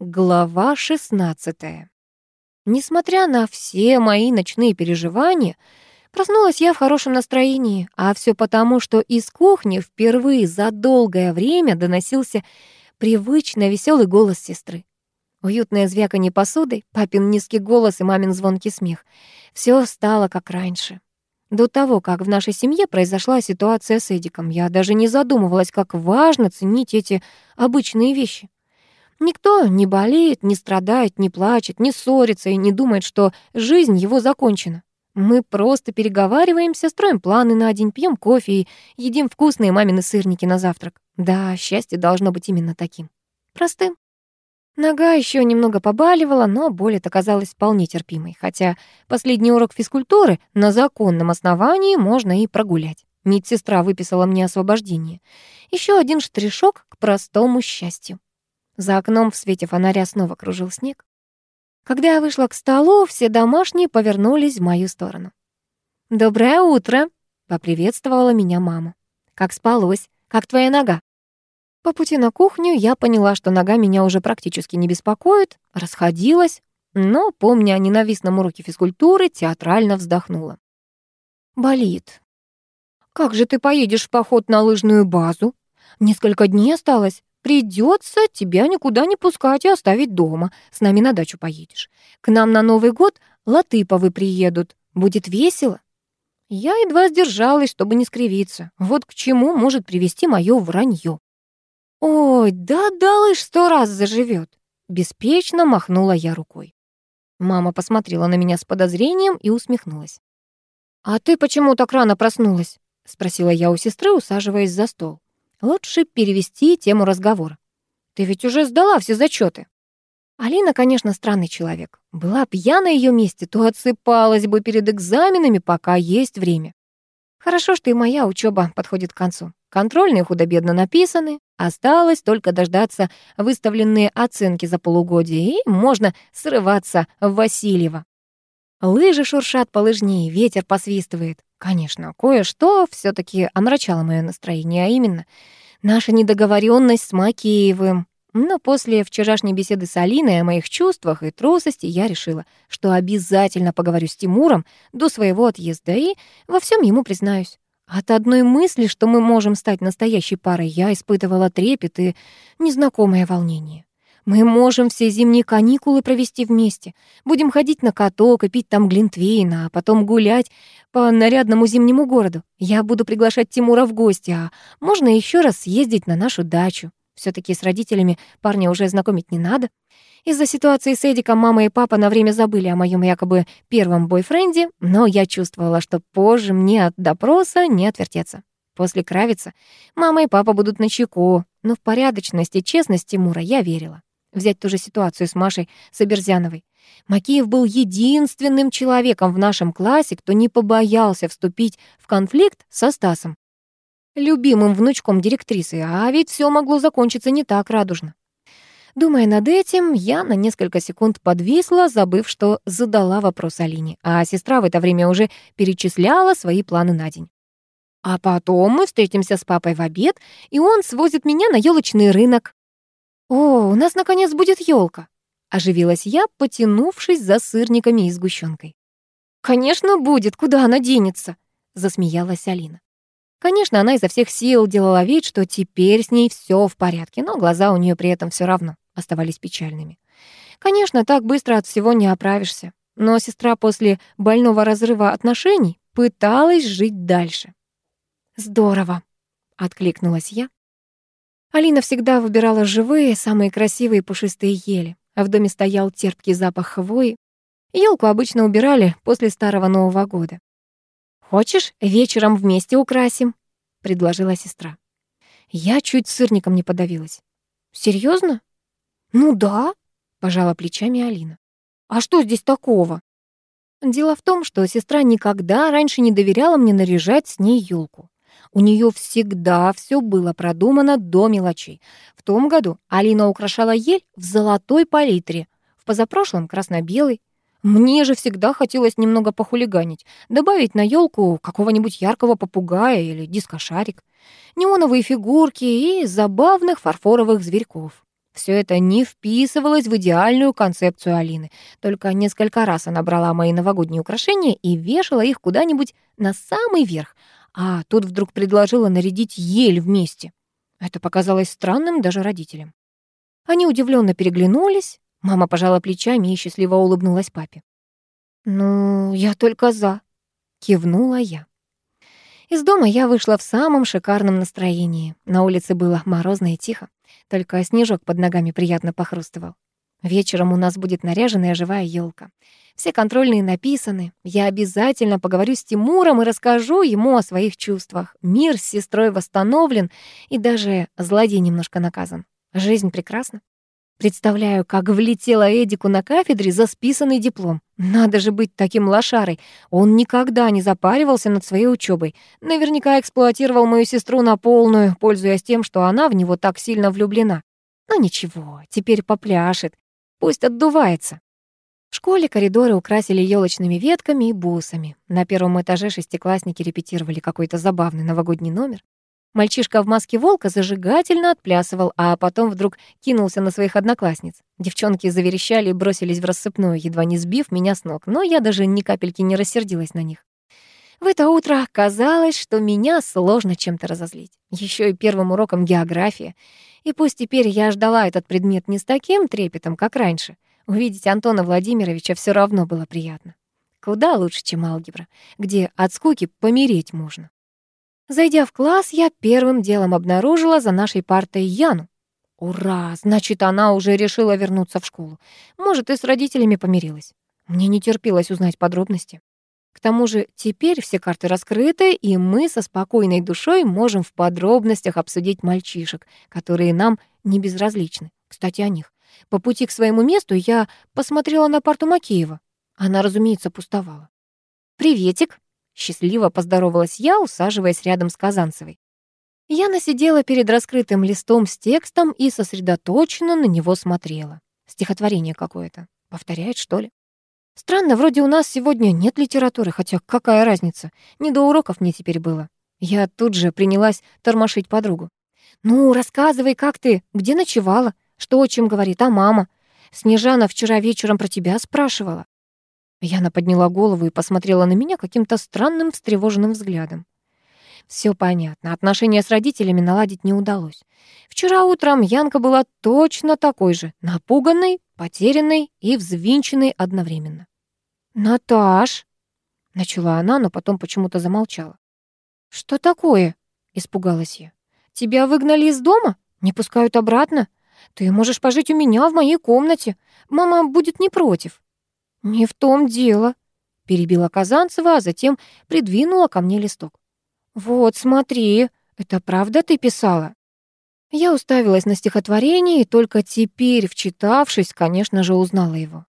Глава 16. Несмотря на все мои ночные переживания, проснулась я в хорошем настроении, а все потому, что из кухни впервые за долгое время доносился привычно веселый голос сестры. Уютное звяканье посуды, папин низкий голос и мамин звонкий смех. Все стало как раньше. До того, как в нашей семье произошла ситуация с Эдиком, я даже не задумывалась, как важно ценить эти обычные вещи. Никто не болеет, не страдает, не плачет, не ссорится и не думает, что жизнь его закончена. Мы просто переговариваемся, строим планы на день, пьем кофе и едим вкусные мамины сырники на завтрак. Да, счастье должно быть именно таким. Простым. Нога еще немного побаливала, но боль эта казалась вполне терпимой, хотя последний урок физкультуры на законном основании можно и прогулять. Медсестра выписала мне освобождение. Еще один штришок к простому счастью. За окном в свете фонаря снова кружил снег. Когда я вышла к столу, все домашние повернулись в мою сторону. «Доброе утро!» — поприветствовала меня мама. «Как спалось? Как твоя нога?» По пути на кухню я поняла, что нога меня уже практически не беспокоит, расходилась, но, помня о ненавистном уроке физкультуры, театрально вздохнула. «Болит. Как же ты поедешь в поход на лыжную базу? Несколько дней осталось. Придется тебя никуда не пускать и оставить дома. С нами на дачу поедешь. К нам на Новый год Латыповы приедут. Будет весело. Я едва сдержалась, чтобы не скривиться. Вот к чему может привести мое вранье. «Ой, да Далыш сто раз заживет!» Беспечно махнула я рукой. Мама посмотрела на меня с подозрением и усмехнулась. «А ты почему так рано проснулась?» — спросила я у сестры, усаживаясь за стол. Лучше перевести тему разговора. Ты ведь уже сдала все зачеты. Алина, конечно, странный человек. Была я на ее месте, то отсыпалась бы перед экзаменами, пока есть время. Хорошо, что и моя учеба подходит к концу. Контрольные худо-бедно написаны, осталось только дождаться выставленные оценки за полугодие, и можно срываться в Васильева. Лыжи шуршат по лыжнее, ветер посвистывает. Конечно, кое-что все таки омрачало мое настроение, а именно наша недоговоренность с Макеевым. Но после вчерашней беседы с Алиной о моих чувствах и трусости я решила, что обязательно поговорю с Тимуром до своего отъезда и во всем ему признаюсь. От одной мысли, что мы можем стать настоящей парой, я испытывала трепет и незнакомое волнение. Мы можем все зимние каникулы провести вместе. Будем ходить на каток и пить там глинтвейн, а потом гулять по нарядному зимнему городу. Я буду приглашать Тимура в гости, а можно еще раз съездить на нашу дачу. все таки с родителями парня уже знакомить не надо. Из-за ситуации с Эдиком мама и папа на время забыли о моем якобы первом бойфренде, но я чувствовала, что позже мне от допроса не отвертеться. После Кравица мама и папа будут на чеку, но в порядочность и честность Тимура я верила. Взять ту же ситуацию с Машей Соберзяновой. Макеев был единственным человеком в нашем классе, кто не побоялся вступить в конфликт со Стасом, любимым внучком директрисы, а ведь все могло закончиться не так радужно. Думая над этим, я на несколько секунд подвисла, забыв, что задала вопрос Алине, а сестра в это время уже перечисляла свои планы на день. А потом мы встретимся с папой в обед, и он свозит меня на елочный рынок. «О, у нас, наконец, будет елка, оживилась я, потянувшись за сырниками и сгущенкой. «Конечно, будет, куда она денется?» — засмеялась Алина. Конечно, она изо всех сил делала вид, что теперь с ней все в порядке, но глаза у нее при этом все равно оставались печальными. Конечно, так быстро от всего не оправишься, но сестра после больного разрыва отношений пыталась жить дальше. «Здорово», — откликнулась я, Алина всегда выбирала живые, самые красивые пушистые ели, а в доме стоял терпкий запах хвои. Елку обычно убирали после Старого Нового года. «Хочешь, вечером вместе украсим?» — предложила сестра. Я чуть сырником не подавилась. Серьезно? «Ну да», — пожала плечами Алина. «А что здесь такого?» Дело в том, что сестра никогда раньше не доверяла мне наряжать с ней елку. У нее всегда все было продумано до мелочей. В том году Алина украшала ель в золотой палитре, в позапрошлом — красно-белый. Мне же всегда хотелось немного похулиганить, добавить на елку какого-нибудь яркого попугая или дискошарик, неоновые фигурки и забавных фарфоровых зверьков. Все это не вписывалось в идеальную концепцию Алины. Только несколько раз она брала мои новогодние украшения и вешала их куда-нибудь на самый верх, а тут вдруг предложила нарядить ель вместе. Это показалось странным даже родителям. Они удивленно переглянулись. Мама пожала плечами и счастливо улыбнулась папе. «Ну, я только за», — кивнула я. Из дома я вышла в самом шикарном настроении. На улице было морозно и тихо, только снежок под ногами приятно похрустывал. Вечером у нас будет наряженная живая елка. Все контрольные написаны. Я обязательно поговорю с Тимуром и расскажу ему о своих чувствах. Мир с сестрой восстановлен, и даже злодей немножко наказан. Жизнь прекрасна. Представляю, как влетела Эдику на кафедре за списанный диплом. Надо же быть таким лошарой. Он никогда не запаривался над своей учебой. Наверняка эксплуатировал мою сестру на полную, пользуясь тем, что она в него так сильно влюблена. Но ничего, теперь попляшет. Пусть отдувается. В школе коридоры украсили елочными ветками и бусами. На первом этаже шестиклассники репетировали какой-то забавный новогодний номер. Мальчишка в маске волка зажигательно отплясывал, а потом вдруг кинулся на своих одноклассниц. Девчонки заверещали и бросились в рассыпную, едва не сбив меня с ног, но я даже ни капельки не рассердилась на них. В это утро казалось, что меня сложно чем-то разозлить. Еще и первым уроком география. И пусть теперь я ждала этот предмет не с таким трепетом, как раньше, увидеть Антона Владимировича все равно было приятно. Куда лучше, чем алгебра, где от скуки помереть можно. Зайдя в класс, я первым делом обнаружила за нашей партой Яну. Ура! Значит, она уже решила вернуться в школу. Может, и с родителями помирилась. Мне не терпелось узнать подробности. К тому же теперь все карты раскрыты, и мы со спокойной душой можем в подробностях обсудить мальчишек, которые нам не безразличны. Кстати, о них. По пути к своему месту я посмотрела на парту Макеева. Она, разумеется, пустовала. «Приветик!» Счастливо поздоровалась я, усаживаясь рядом с Казанцевой. Я сидела перед раскрытым листом с текстом и сосредоточенно на него смотрела. Стихотворение какое-то. Повторяет, что ли? Странно, вроде у нас сегодня нет литературы, хотя какая разница? Не до уроков мне теперь было. Я тут же принялась тормошить подругу. «Ну, рассказывай, как ты? Где ночевала? Что о чем говорит? А мама? Снежана вчера вечером про тебя спрашивала». Яна подняла голову и посмотрела на меня каким-то странным встревоженным взглядом. Все понятно, отношения с родителями наладить не удалось. Вчера утром Янка была точно такой же, напуганной, потерянной и взвинченной одновременно. «Наташ!» — начала она, но потом почему-то замолчала. «Что такое?» — испугалась я. «Тебя выгнали из дома? Не пускают обратно? Ты можешь пожить у меня в моей комнате. Мама будет не против». «Не в том дело», — перебила Казанцева, а затем придвинула ко мне листок. «Вот, смотри, это правда ты писала?» Я уставилась на стихотворение и только теперь, вчитавшись, конечно же, узнала его.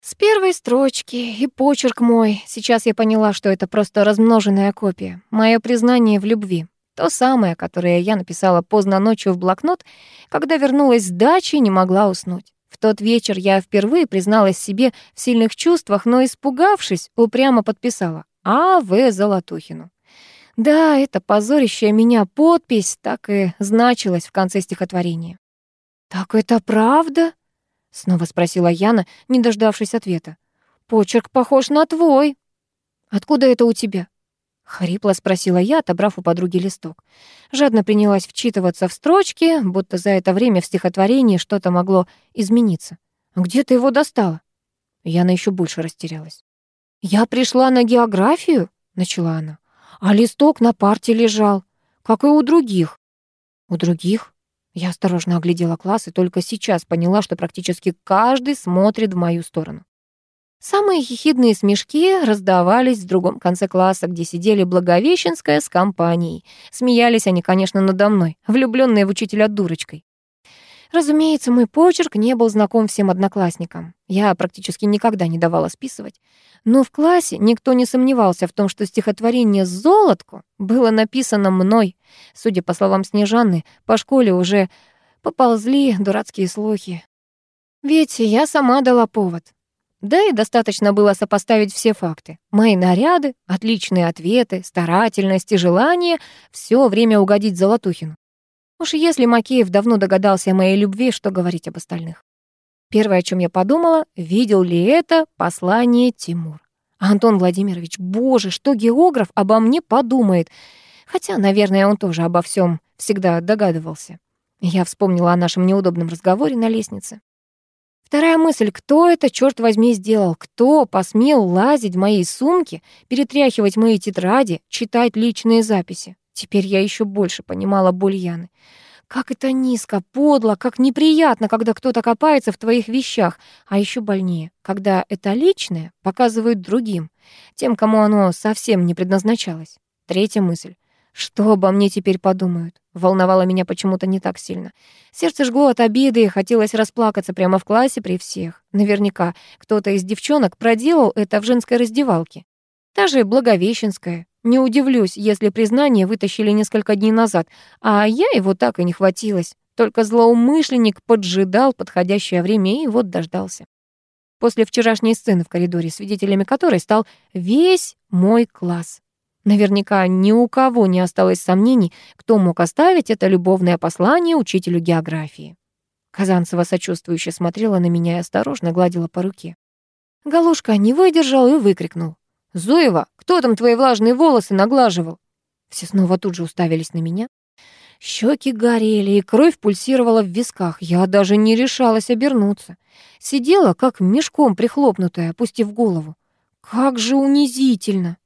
С первой строчки и почерк мой. Сейчас я поняла, что это просто размноженная копия. Мое признание в любви. То самое, которое я написала поздно ночью в блокнот, когда вернулась с дачи и не могла уснуть. В тот вечер я впервые призналась себе в сильных чувствах, но, испугавшись, упрямо подписала «А. В. Золотухину». Да, эта позорящая меня подпись так и значилась в конце стихотворения. «Так это правда?» — снова спросила Яна, не дождавшись ответа. «Почерк похож на твой». «Откуда это у тебя?» Хрипло спросила я, отобрав у подруги листок. Жадно принялась вчитываться в строчки, будто за это время в стихотворении что-то могло измениться. «Где ты его достала?» Яна еще больше растерялась. «Я пришла на географию», — начала она, «а листок на парте лежал, как и у других». «У других?» Я осторожно оглядела класс и только сейчас поняла, что практически каждый смотрит в мою сторону. Самые хихидные смешки раздавались в другом конце класса, где сидели Благовещенская с компанией. Смеялись они, конечно, надо мной, влюбленные в учителя дурочкой. Разумеется, мой почерк не был знаком всем одноклассникам. Я практически никогда не давала списывать. Но в классе никто не сомневался в том, что стихотворение «Золотку» было написано мной. Судя по словам Снежаны, по школе уже поползли дурацкие слухи. Ведь я сама дала повод. Да и достаточно было сопоставить все факты. Мои наряды, отличные ответы, старательность и желание все время угодить Золотухину. Уж если Макеев давно догадался о моей любви, что говорить об остальных. Первое, о чем я подумала, видел ли это послание Тимур. Антон Владимирович, боже, что географ обо мне подумает. Хотя, наверное, он тоже обо всем всегда догадывался. Я вспомнила о нашем неудобном разговоре на лестнице. Вторая мысль, кто это, черт возьми, сделал? Кто посмел лазить в мои сумки, перетряхивать мои тетради, читать личные записи? Теперь я еще больше понимала боль Яны. Как это низко, подло, как неприятно, когда кто-то копается в твоих вещах, а еще больнее, когда это личное показывают другим, тем, кому оно совсем не предназначалось. Третья мысль. Что обо мне теперь подумают? Волновало меня почему-то не так сильно. Сердце жгло от обиды, и хотелось расплакаться прямо в классе при всех. Наверняка кто-то из девчонок проделал это в женской раздевалке. Та же Благовещенская. Не удивлюсь, если признание вытащили несколько дней назад, а я его так и не хватилась. Только злоумышленник поджидал подходящее время и вот дождался. После вчерашней сцены в коридоре, свидетелями которой стал весь мой класс. Наверняка ни у кого не осталось сомнений, кто мог оставить это любовное послание учителю географии. Казанцева сочувствующе смотрела на меня и осторожно гладила по руке. Галушка не выдержал и выкрикнул. «Зуева, кто там твои влажные волосы наглаживал?» Все снова тут же уставились на меня. Щеки горели, и кровь пульсировала в висках. Я даже не решалась обернуться. Сидела, как мешком прихлопнутая, опустив голову. Как же унизительно!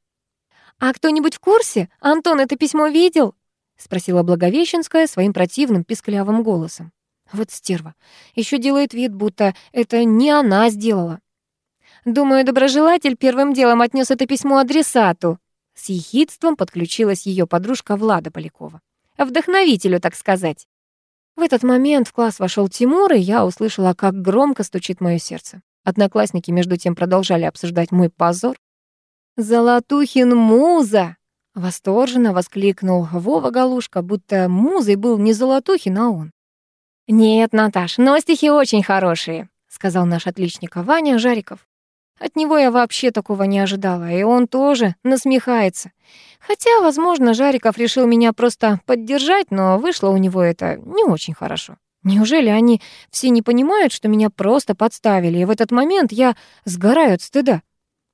«А кто-нибудь в курсе? Антон это письмо видел?» — спросила Благовещенская своим противным писклявым голосом. Вот стерва. Еще делает вид, будто это не она сделала. Думаю, доброжелатель первым делом отнес это письмо адресату. С ехидством подключилась ее подружка Влада Полякова. Вдохновителю, так сказать. В этот момент в класс вошел Тимур, и я услышала, как громко стучит мое сердце. Одноклассники между тем продолжали обсуждать мой позор. «Золотухин муза!» — восторженно воскликнул Вова Галушка, будто музой был не Золотухин, а он. «Нет, Наташ, но стихи очень хорошие», — сказал наш отличник Ваня Жариков. От него я вообще такого не ожидала, и он тоже насмехается. Хотя, возможно, Жариков решил меня просто поддержать, но вышло у него это не очень хорошо. Неужели они все не понимают, что меня просто подставили, и в этот момент я сгораю от стыда?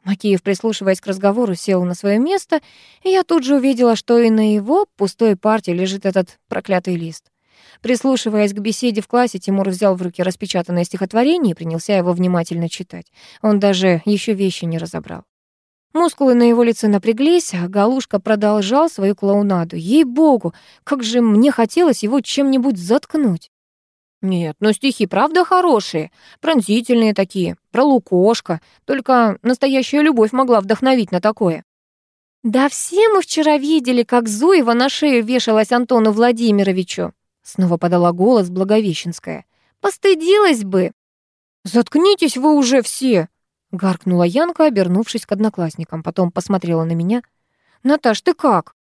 Макеев, прислушиваясь к разговору, сел на свое место, и я тут же увидела, что и на его пустой партии лежит этот проклятый лист. Прислушиваясь к беседе в классе, Тимур взял в руки распечатанное стихотворение и принялся его внимательно читать. Он даже еще вещи не разобрал. Мускулы на его лице напряглись, а Галушка продолжал свою клоунаду. Ей-богу, как же мне хотелось его чем-нибудь заткнуть. Нет, но стихи правда хорошие, пронзительные такие, про Лукошка. Только настоящая любовь могла вдохновить на такое. Да все мы вчера видели, как Зуева на шею вешалась Антону Владимировичу. Снова подала голос Благовещенская. Постыдилась бы. Заткнитесь вы уже все, гаркнула Янка, обернувшись к одноклассникам, потом посмотрела на меня. Наташ, ты как?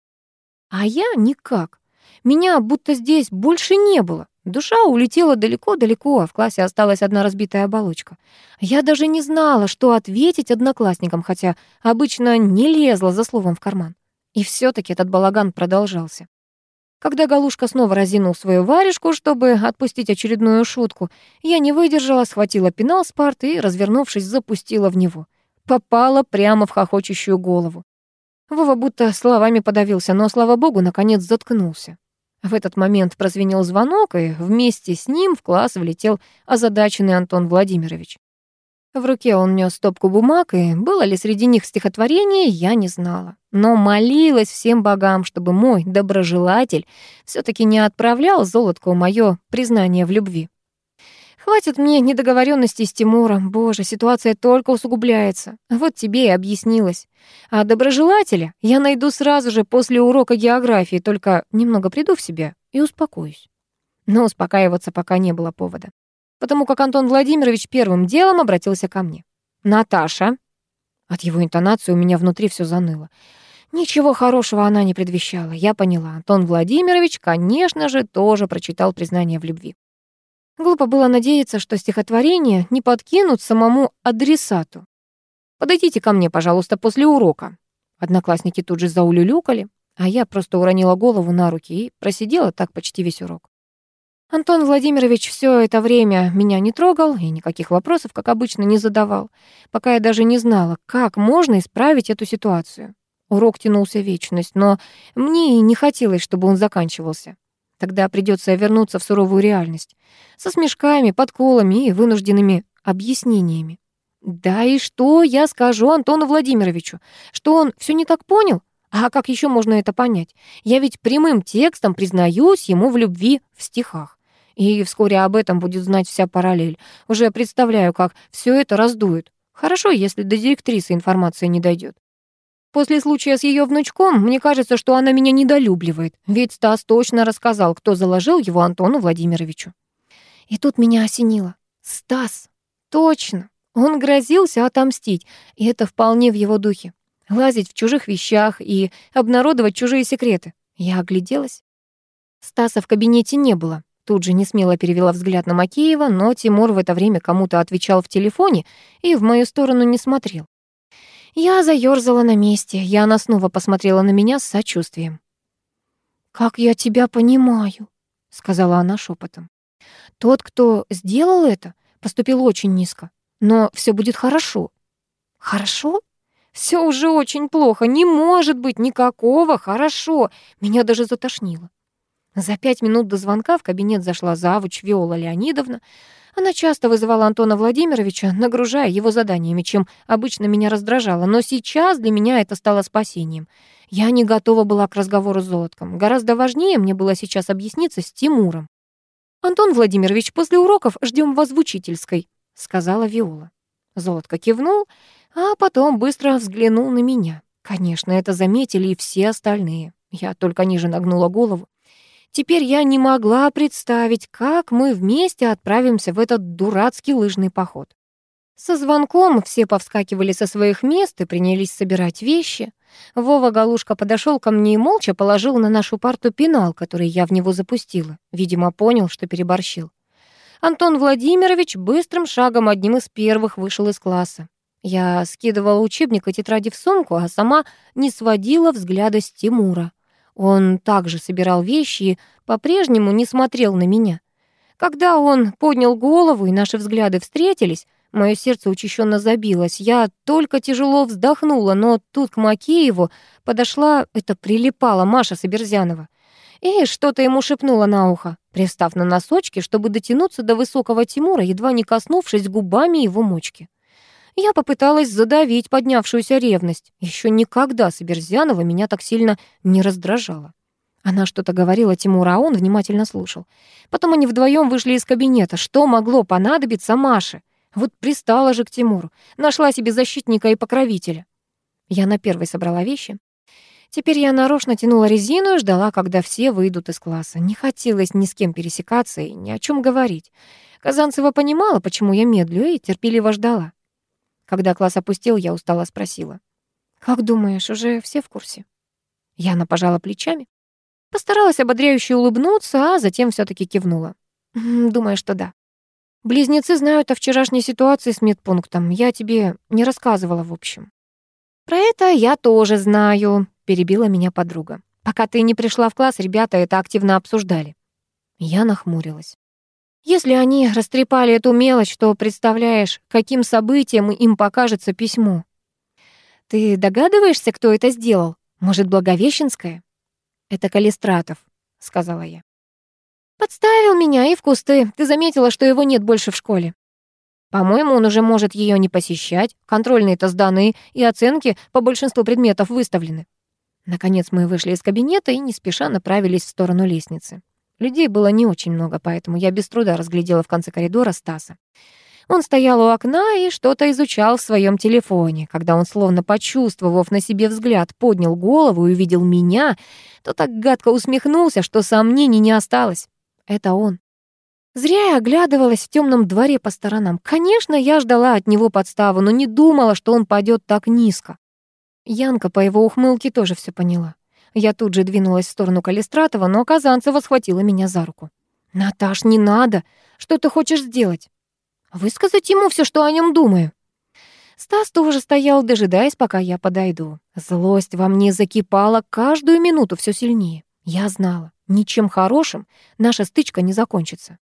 А я никак. Меня будто здесь больше не было. Душа улетела далеко-далеко, а в классе осталась одна разбитая оболочка. Я даже не знала, что ответить одноклассникам, хотя обычно не лезла за словом в карман. И все таки этот балаган продолжался. Когда Галушка снова разинул свою варежку, чтобы отпустить очередную шутку, я не выдержала, схватила пенал с парты и, развернувшись, запустила в него. Попала прямо в хохочущую голову. Вова будто словами подавился, но, слава богу, наконец заткнулся. В этот момент прозвенел звонок, и вместе с ним в класс влетел озадаченный Антон Владимирович. В руке он нес стопку бумаг, и было ли среди них стихотворение, я не знала. Но молилась всем богам, чтобы мой доброжелатель все таки не отправлял золотку мое признание в любви. Хватит мне недоговоренностей с Тимуром. Боже, ситуация только усугубляется. Вот тебе и объяснилось. А доброжелателя я найду сразу же после урока географии, только немного приду в себя и успокоюсь. Но успокаиваться пока не было повода. Потому как Антон Владимирович первым делом обратился ко мне. «Наташа». От его интонации у меня внутри все заныло. Ничего хорошего она не предвещала. Я поняла. Антон Владимирович, конечно же, тоже прочитал признание в любви. Глупо было надеяться, что стихотворение не подкинут самому адресату. «Подойдите ко мне, пожалуйста, после урока». Одноклассники тут же заулюлюкали, а я просто уронила голову на руки и просидела так почти весь урок. Антон Владимирович все это время меня не трогал и никаких вопросов, как обычно, не задавал, пока я даже не знала, как можно исправить эту ситуацию. Урок тянулся вечность, но мне и не хотелось, чтобы он заканчивался. Тогда придется вернуться в суровую реальность. Со смешками, подколами и вынужденными объяснениями. Да и что я скажу Антону Владимировичу? Что он все не так понял? А как еще можно это понять? Я ведь прямым текстом признаюсь ему в любви в стихах. И вскоре об этом будет знать вся параллель. Уже представляю, как все это раздует. Хорошо, если до директрисы информация не дойдет. После случая с ее внучком, мне кажется, что она меня недолюбливает, ведь Стас точно рассказал, кто заложил его Антону Владимировичу. И тут меня осенило. Стас, точно, он грозился отомстить, и это вполне в его духе. Лазить в чужих вещах и обнародовать чужие секреты. Я огляделась. Стаса в кабинете не было. Тут же несмело перевела взгляд на Макеева, но Тимур в это время кому-то отвечал в телефоне и в мою сторону не смотрел. Я заёрзала на месте, и она снова посмотрела на меня с сочувствием. «Как я тебя понимаю», — сказала она шепотом. «Тот, кто сделал это, поступил очень низко, но все будет хорошо». «Хорошо? Все уже очень плохо, не может быть никакого хорошо. Меня даже затошнило. За пять минут до звонка в кабинет зашла завуч Виола Леонидовна. Она часто вызывала Антона Владимировича, нагружая его заданиями, чем обычно меня раздражало, но сейчас для меня это стало спасением. Я не готова была к разговору с Золотком. Гораздо важнее мне было сейчас объясниться с Тимуром. «Антон Владимирович, после уроков ждем в учительской», — сказала Виола. Золотко кивнул, а потом быстро взглянул на меня. Конечно, это заметили и все остальные. Я только ниже нагнула голову. Теперь я не могла представить, как мы вместе отправимся в этот дурацкий лыжный поход. Со звонком все повскакивали со своих мест и принялись собирать вещи. Вова Галушка подошел ко мне и молча положил на нашу парту пенал, который я в него запустила. Видимо, понял, что переборщил. Антон Владимирович быстрым шагом одним из первых вышел из класса. Я скидывала учебник и тетради в сумку, а сама не сводила взгляда с Тимура. Он также собирал вещи и по-прежнему не смотрел на меня. Когда он поднял голову и наши взгляды встретились, мое сердце учащенно забилось. Я только тяжело вздохнула, но тут к Макееву подошла, это прилипала Маша Соберзянова, и что-то ему шепнула на ухо, пристав на носочки, чтобы дотянуться до высокого Тимура, едва не коснувшись губами его мочки. Я попыталась задавить поднявшуюся ревность. Еще никогда Соберзянова меня так сильно не раздражала. Она что-то говорила Тимуру, а он внимательно слушал. Потом они вдвоем вышли из кабинета. Что могло понадобиться Маше? Вот пристала же к Тимуру. Нашла себе защитника и покровителя. Я на первой собрала вещи. Теперь я нарочно тянула резину и ждала, когда все выйдут из класса. Не хотелось ни с кем пересекаться и ни о чем говорить. Казанцева понимала, почему я медлю, и терпеливо ждала. Когда класс опустил, я устало спросила. «Как думаешь, уже все в курсе?» Яна пожала плечами. Постаралась ободряюще улыбнуться, а затем все таки кивнула. «Думаю, что да. Близнецы знают о вчерашней ситуации с медпунктом. Я тебе не рассказывала, в общем». «Про это я тоже знаю», — перебила меня подруга. «Пока ты не пришла в класс, ребята это активно обсуждали». Я нахмурилась. Если они растрепали эту мелочь, то представляешь, каким событием им покажется письмо. Ты догадываешься, кто это сделал? Может, Благовещенская? Это Калистратов, сказала я. Подставил меня и в кусты. Ты заметила, что его нет больше в школе. По-моему, он уже может ее не посещать. Контрольные-то сданы, и оценки по большинству предметов выставлены. Наконец мы вышли из кабинета и не спеша направились в сторону лестницы. Людей было не очень много, поэтому я без труда разглядела в конце коридора Стаса. Он стоял у окна и что-то изучал в своем телефоне. Когда он, словно почувствовав на себе взгляд, поднял голову и увидел меня, то так гадко усмехнулся, что сомнений не осталось. Это он. Зря я оглядывалась в темном дворе по сторонам. Конечно, я ждала от него подставу, но не думала, что он пойдет так низко. Янка по его ухмылке тоже все поняла. Я тут же двинулась в сторону Калистратова, но Казанцева схватила меня за руку. «Наташ, не надо! Что ты хочешь сделать?» «Высказать ему все, что о нем думаю». Стас тоже стоял, дожидаясь, пока я подойду. Злость во мне закипала каждую минуту все сильнее. Я знала, ничем хорошим наша стычка не закончится.